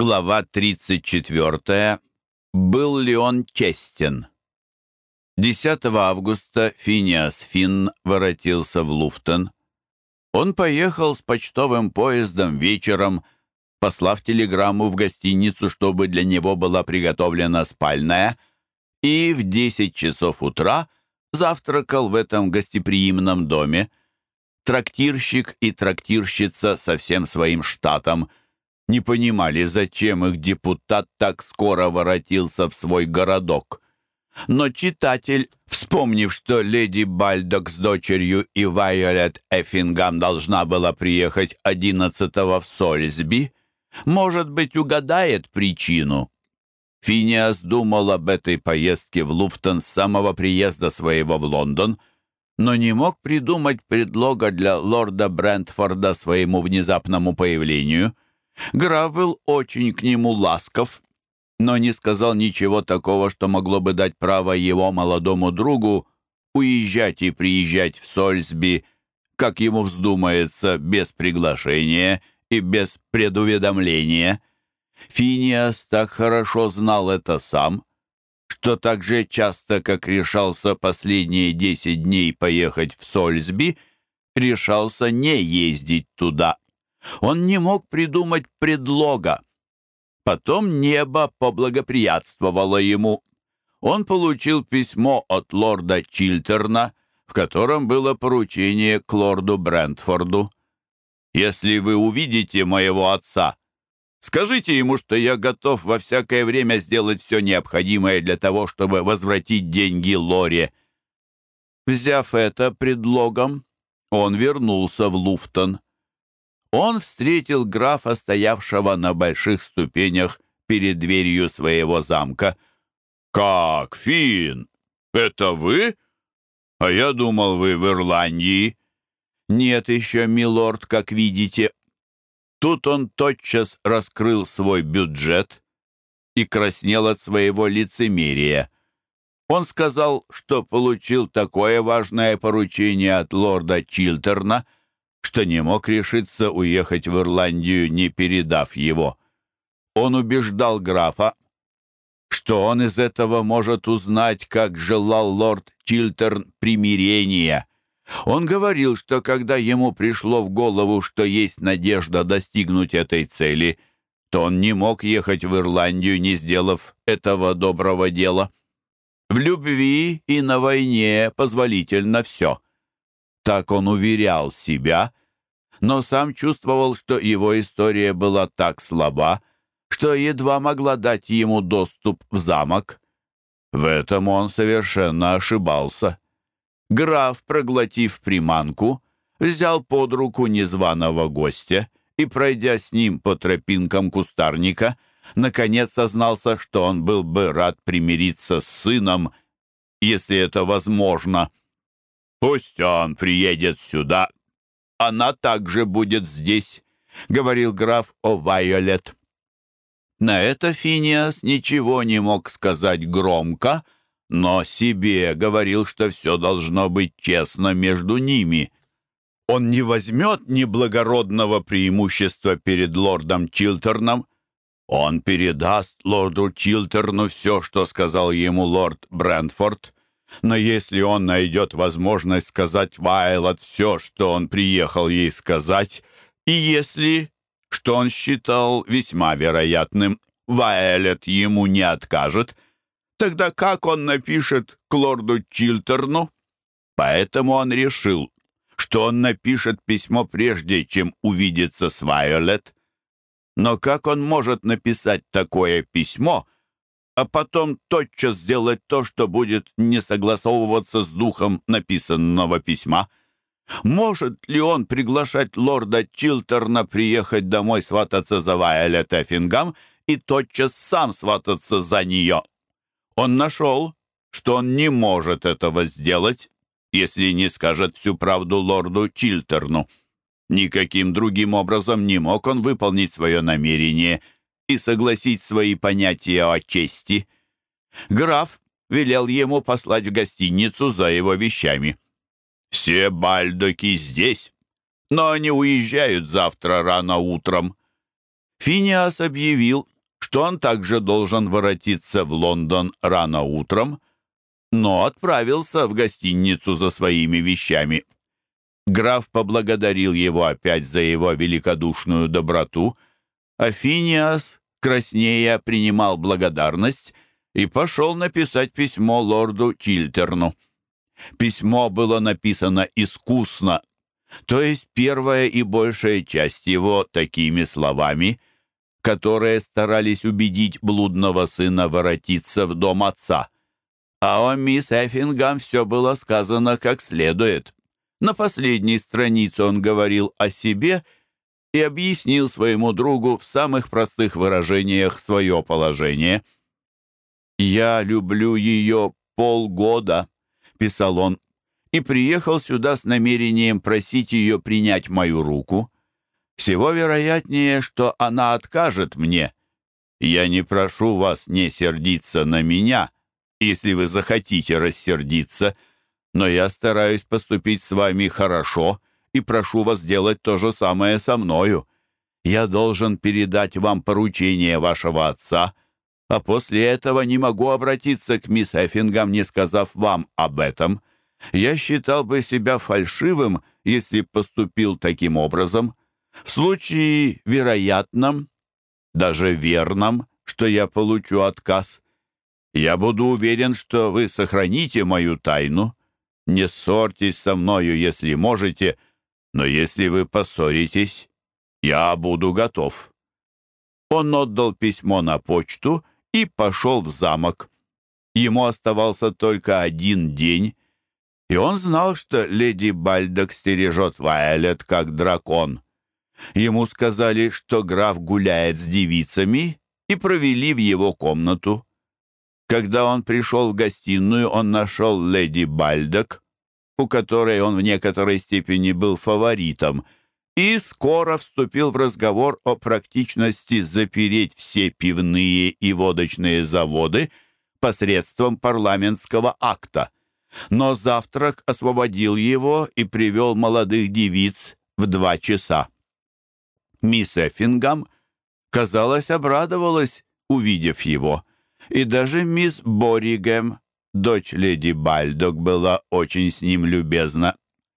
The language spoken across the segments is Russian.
Глава 34. Был ли он честен? 10 августа Финиас Финн воротился в Луфтон. Он поехал с почтовым поездом вечером, послав телеграмму в гостиницу, чтобы для него была приготовлена спальная, и в 10 часов утра завтракал в этом гостеприимном доме. Трактирщик и трактирщица со всем своим штатом – не понимали, зачем их депутат так скоро воротился в свой городок. Но читатель, вспомнив, что леди Бальдок с дочерью и Вайолет Эффингам должна была приехать 11-го в Сольсби, может быть, угадает причину. Финиас думал об этой поездке в Луфтон с самого приезда своего в Лондон, но не мог придумать предлога для лорда Брентфорда своему внезапному появлению — Граф был очень к нему ласков, но не сказал ничего такого, что могло бы дать право его молодому другу уезжать и приезжать в Сольсби, как ему вздумается, без приглашения и без предуведомления. Финиас так хорошо знал это сам, что так же часто, как решался последние десять дней поехать в Сольсби, решался не ездить туда. Он не мог придумать предлога. Потом небо поблагоприятствовало ему. Он получил письмо от лорда Чилтерна, в котором было поручение к лорду Брентфорду. «Если вы увидите моего отца, скажите ему, что я готов во всякое время сделать все необходимое для того, чтобы возвратить деньги Лоре». Взяв это предлогом, он вернулся в Луфтон он встретил графа, стоявшего на больших ступенях перед дверью своего замка. «Как, Фин? Это вы? А я думал, вы в Ирландии». «Нет еще, милорд, как видите». Тут он тотчас раскрыл свой бюджет и краснел от своего лицемерия. Он сказал, что получил такое важное поручение от лорда Чилтерна — что не мог решиться уехать в Ирландию, не передав его. Он убеждал графа, что он из этого может узнать, как желал лорд Чилтерн примирения. Он говорил, что когда ему пришло в голову, что есть надежда достигнуть этой цели, то он не мог ехать в Ирландию, не сделав этого доброго дела. В любви и на войне позволительно все. Так он уверял себя, но сам чувствовал, что его история была так слаба, что едва могла дать ему доступ в замок. В этом он совершенно ошибался. Граф, проглотив приманку, взял под руку незваного гостя и, пройдя с ним по тропинкам кустарника, наконец сознался, что он был бы рад примириться с сыном, если это возможно. «Пусть он приедет сюда она также будет здесь», — говорил граф о Вайолет. На это Финиас ничего не мог сказать громко, но себе говорил, что все должно быть честно между ними. Он не возьмет ни благородного преимущества перед лордом Чилтерном, он передаст лорду Чилтерну все, что сказал ему лорд Брентфорд, но если он найдет возможность сказать Вайлот все, что он приехал ей сказать, и если, что он считал весьма вероятным, Вайлет ему не откажет, тогда как он напишет к лорду Чилтерну? Поэтому он решил, что он напишет письмо прежде, чем увидеться с Вайолет. Но как он может написать такое письмо — а потом тотчас сделать то, что будет не согласовываться с духом написанного письма? Может ли он приглашать лорда Чилтерна приехать домой свататься за Вайолет Эффингам и тотчас сам свататься за нее? Он нашел, что он не может этого сделать, если не скажет всю правду лорду Чилтерну. Никаким другим образом не мог он выполнить свое намерение — и согласить свои понятия о чести. Граф велел ему послать в гостиницу за его вещами. «Все бальдоки здесь, но они уезжают завтра рано утром». Финиас объявил, что он также должен воротиться в Лондон рано утром, но отправился в гостиницу за своими вещами. Граф поблагодарил его опять за его великодушную доброту, а Финиас, краснея, принимал благодарность и пошел написать письмо лорду Чилтерну. Письмо было написано искусно, то есть первая и большая часть его такими словами, которые старались убедить блудного сына воротиться в дом отца. А о мисс Эффингам все было сказано как следует. На последней странице он говорил о себе и объяснил своему другу в самых простых выражениях свое положение. «Я люблю ее полгода», — писал он, и приехал сюда с намерением просить ее принять мою руку. Всего вероятнее, что она откажет мне. Я не прошу вас не сердиться на меня, если вы захотите рассердиться, но я стараюсь поступить с вами хорошо и прошу вас сделать то же самое со мною. Я должен передать вам поручение вашего отца, а после этого не могу обратиться к мисс Эффингам, не сказав вам об этом. Я считал бы себя фальшивым, если поступил таким образом. В случае вероятном, даже верном, что я получу отказ, я буду уверен, что вы сохраните мою тайну. Не ссорьтесь со мною, если можете, но если вы поссоритесь, я буду готов». Он отдал письмо на почту и пошел в замок. Ему оставался только один день, и он знал, что леди Бальдок стережет Вайолет как дракон. Ему сказали, что граф гуляет с девицами, и провели в его комнату. Когда он пришел в гостиную, он нашел леди Бальдок, у которой он в некоторой степени был фаворитом, и скоро вступил в разговор о практичности запереть все пивные и водочные заводы посредством парламентского акта. Но завтрак освободил его и привел молодых девиц в два часа. Мисс Эффингам, казалось, обрадовалась, увидев его. И даже мисс Боригем, дочь леди Бальдок, была очень с ним любезна.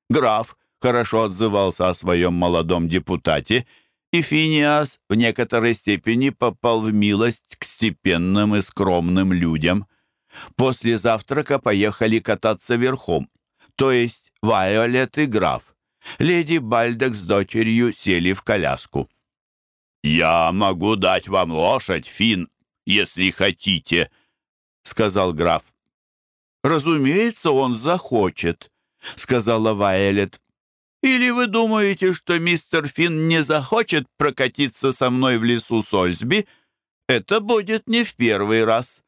Граф хорошо отзывался о своем молодом депутате, и Финиас в некоторой степени попал в милость к степенным и скромным людям. После завтрака поехали кататься верхом, то есть Вайолет и граф. Леди Бальдек с дочерью сели в коляску. «Я могу дать вам лошадь, Фин, если хотите», — сказал граф. «Разумеется, он захочет», — сказала Вайолет. «Или вы думаете, что мистер Фин не захочет прокатиться со мной в лесу Сольсби? Это будет не в первый раз».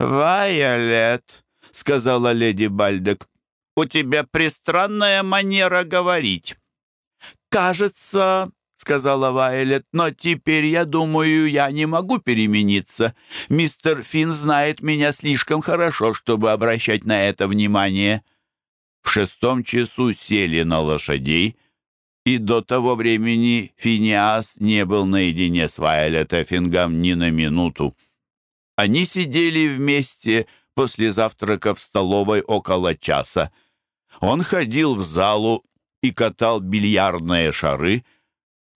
«Вайолет», — сказала леди Бальдек, у тебя пристранная манера говорить». «Кажется, — сказала Вайлет, — но теперь, я думаю, я не могу перемениться. Мистер Финн знает меня слишком хорошо, чтобы обращать на это внимание». В шестом часу сели на лошадей, и до того времени Финиас не был наедине с Вайлет Эффингом ни на минуту. Они сидели вместе после завтрака в столовой около часа. Он ходил в залу и катал бильярдные шары,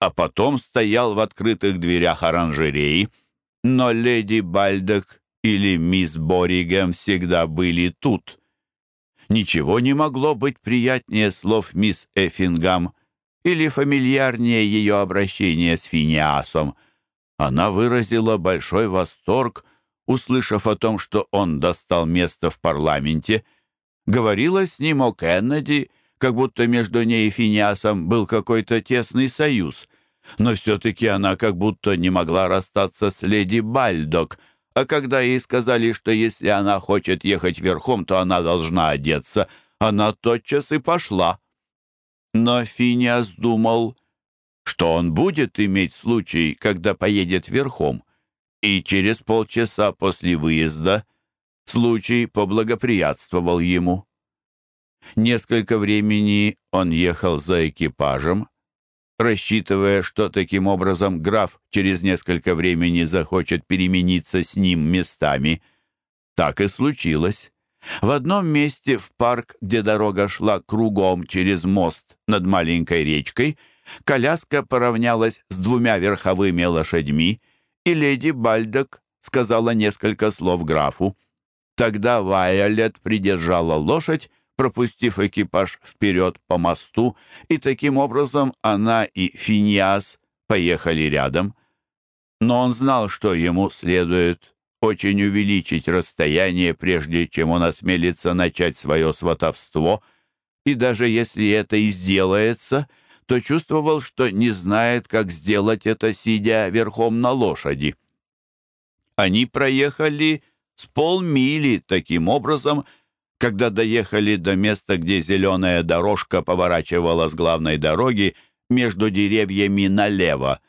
а потом стоял в открытых дверях оранжереи. Но леди Бальдек или мисс Боригем всегда были тут. Ничего не могло быть приятнее слов мисс Эффингам или фамильярнее ее обращения с Финиасом. Она выразила большой восторг, услышав о том, что он достал место в парламенте — Говорила с ним о Кеннеди, как будто между ней и Финиасом был какой-то тесный союз. Но все-таки она как будто не могла расстаться с леди Бальдок, а когда ей сказали, что если она хочет ехать верхом, то она должна одеться, она тотчас и пошла. Но Финиас думал, что он будет иметь случай, когда поедет верхом, и через полчаса после выезда Случай поблагоприятствовал ему. Несколько времени он ехал за экипажем, рассчитывая, что таким образом граф через несколько времени захочет перемениться с ним местами. Так и случилось. В одном месте в парк, где дорога шла кругом через мост над маленькой речкой, коляска поравнялась с двумя верховыми лошадьми, и леди Бальдок сказала несколько слов графу. Тогда Вайолет придержала лошадь, пропустив экипаж вперед по мосту, и таким образом она и Финиас поехали рядом. Но он знал, что ему следует очень увеличить расстояние, прежде чем он осмелится начать свое сватовство, и даже если это и сделается, то чувствовал, что не знает, как сделать это, сидя верхом на лошади. Они проехали с полмили таким образом, когда доехали до места, где зеленая дорожка поворачивала с главной дороги между деревьями налево.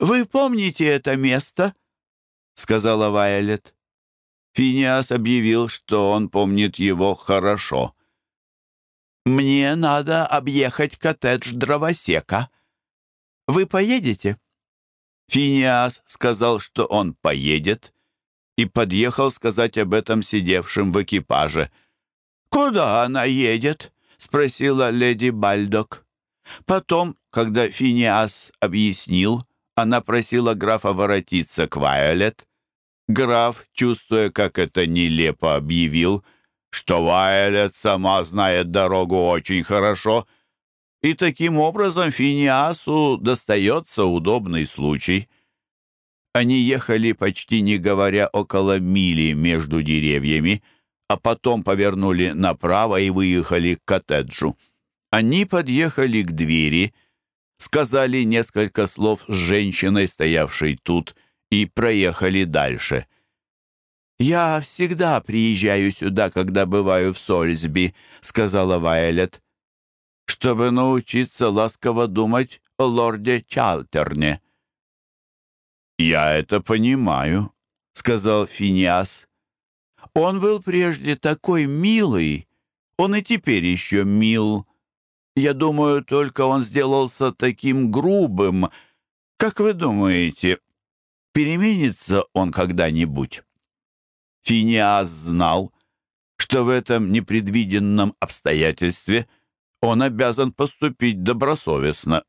«Вы помните это место?» — сказала Вайолет. Финиас объявил, что он помнит его хорошо. «Мне надо объехать коттедж дровосека. Вы поедете?» Финиас сказал, что он поедет, и подъехал сказать об этом сидевшим в экипаже — «Куда она едет?» — спросила леди Бальдок. Потом, когда Финиас объяснил, она просила графа воротиться к Вайолет. Граф, чувствуя, как это нелепо объявил, что Вайолет сама знает дорогу очень хорошо, и таким образом Финиасу достается удобный случай. Они ехали, почти не говоря, около мили между деревьями, а потом повернули направо и выехали к коттеджу. Они подъехали к двери, сказали несколько слов с женщиной, стоявшей тут, и проехали дальше. «Я всегда приезжаю сюда, когда бываю в Сольсби», — сказала Вайлет, «чтобы научиться ласково думать о лорде Чалтерне». «Я это понимаю», — сказал Финиас. Он был прежде такой милый, он и теперь еще мил. Я думаю, только он сделался таким грубым. Как вы думаете, переменится он когда-нибудь?» Финиас знал, что в этом непредвиденном обстоятельстве он обязан поступить добросовестно.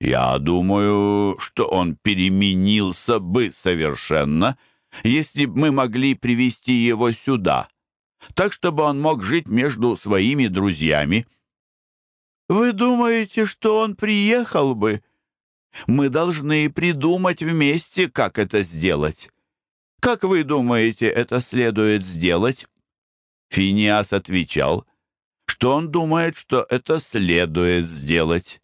«Я думаю, что он переменился бы совершенно», если б мы могли привести его сюда, так чтобы он мог жить между своими друзьями. Вы думаете, что он приехал бы? Мы должны придумать вместе, как это сделать. Как вы думаете, это следует сделать? Финиас отвечал, что он думает, что это следует сделать.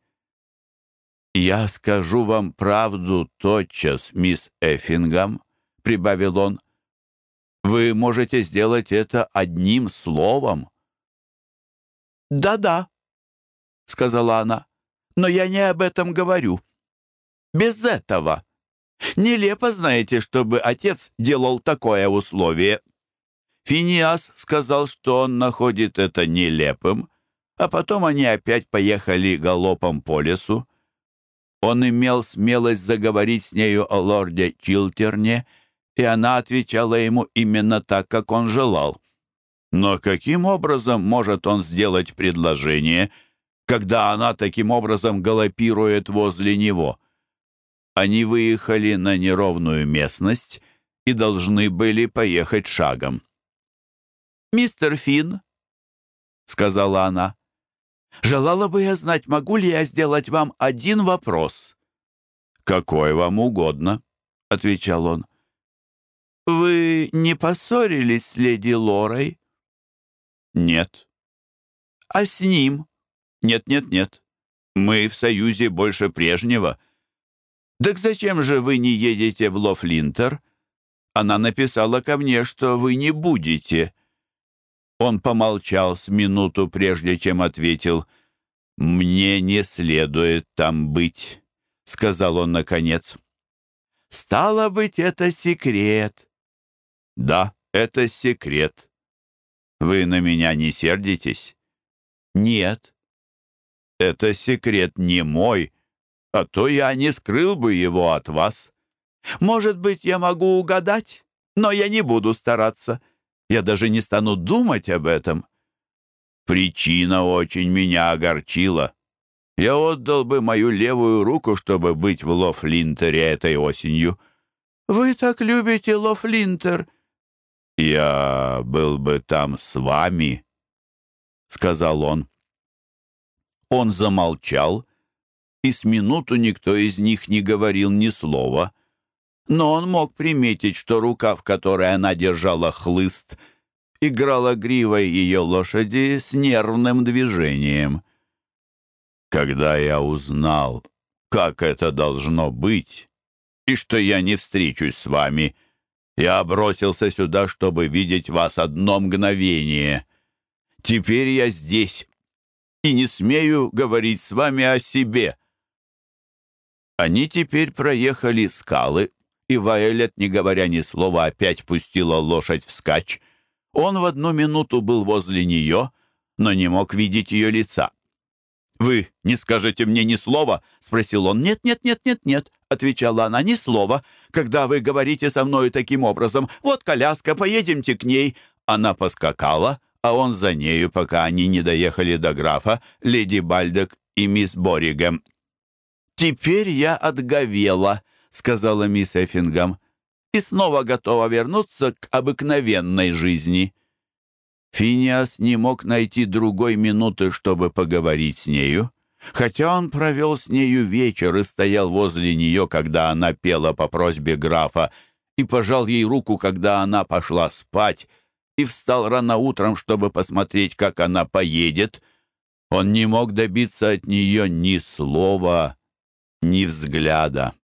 «Я скажу вам правду тотчас, мисс Эффингам», прибавил он. «Вы можете сделать это одним словом». «Да-да», — сказала она, — «но я не об этом говорю. Без этого. Нелепо, знаете, чтобы отец делал такое условие». Финиас сказал, что он находит это нелепым, а потом они опять поехали галопом по лесу. Он имел смелость заговорить с нею о лорде Чилтерне и она отвечала ему именно так, как он желал. Но каким образом может он сделать предложение, когда она таким образом галопирует возле него? Они выехали на неровную местность и должны были поехать шагом. «Мистер Финн», — сказала она, — «желала бы я знать, могу ли я сделать вам один вопрос?» «Какой вам угодно», — отвечал он. «Вы не поссорились с леди Лорой?» «Нет». «А с ним?» «Нет-нет-нет. Мы в союзе больше прежнего». «Так зачем же вы не едете в Лофлинтер?» Она написала ко мне, что вы не будете. Он помолчал с минуту, прежде чем ответил. «Мне не следует там быть», — сказал он наконец. «Стало быть, это секрет. Да, это секрет. Вы на меня не сердитесь? Нет. Это секрет не мой, а то я не скрыл бы его от вас. Может быть, я могу угадать, но я не буду стараться. Я даже не стану думать об этом. Причина очень меня огорчила. Я отдал бы мою левую руку, чтобы быть в Лофлинтере этой осенью. Вы так любите Лофлинтер. Я был бы там с вами, — сказал он. Он замолчал, и с минуту никто из них не говорил ни слова. Но он мог приметить, что рука, в которой она держала хлыст, играла гривой ее лошади с нервным движением. Когда я узнал, как это должно быть, и что я не встречусь с вами, я бросился сюда, чтобы видеть вас одно мгновение. Теперь я здесь, и не смею говорить с вами о себе». Они теперь проехали скалы, и Вайолет, не говоря ни слова, опять пустила лошадь вскачь. Он в одну минуту был возле нее, но не мог видеть ее лица. «Вы не скажете мне ни слова?» — спросил он. «Нет, нет, нет, нет, нет», — отвечала она, — «ни слова. Когда вы говорите со мною таким образом, вот коляска, поедемте к ней». Она поскакала, а он за нею, пока они не доехали до графа, леди Бальдек и мисс Боригем. «Теперь я отговела», — сказала мисс Эффингам, «и снова готова вернуться к обыкновенной жизни». Финиас не мог найти другой минуты, чтобы поговорить с нею, хотя он провел с нею вечер и стоял возле нее, когда она пела по просьбе графа, и пожал ей руку, когда она пошла спать, и встал рано утром, чтобы посмотреть, как она поедет, он не мог добиться от нее ни слова, ни взгляда.